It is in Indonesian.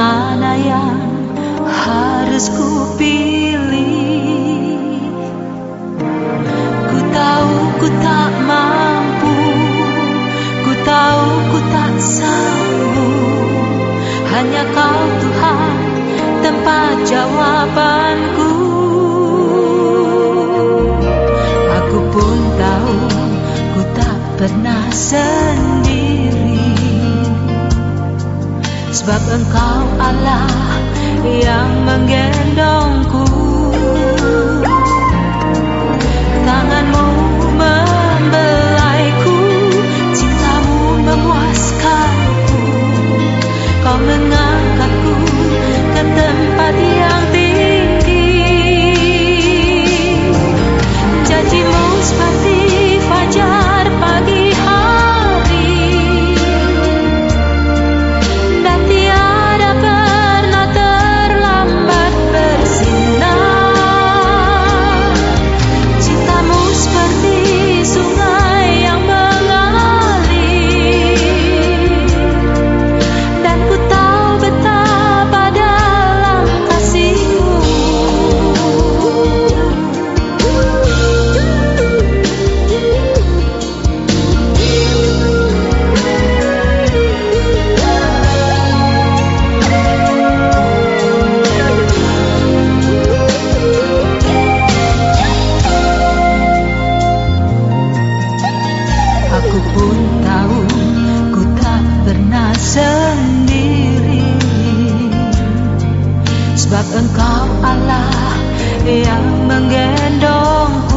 mana yang harus ku pilih Ku tahu ku tak mampu Ku tahu ku tak sanggup. Hanya kau Tuhan tempat jawabanku. Aku pun tahu ku tak pernah sendiri. Sebab engkau Allah yang menggendongku. Tanganmu membelaiku Cintamu memuaskanku. Kau mengangkatku ke tempat yang tinggi. Janjimu seperti Aku pun tahu ku tak pernah sendiri. Sebab engkau Allah yang menggendong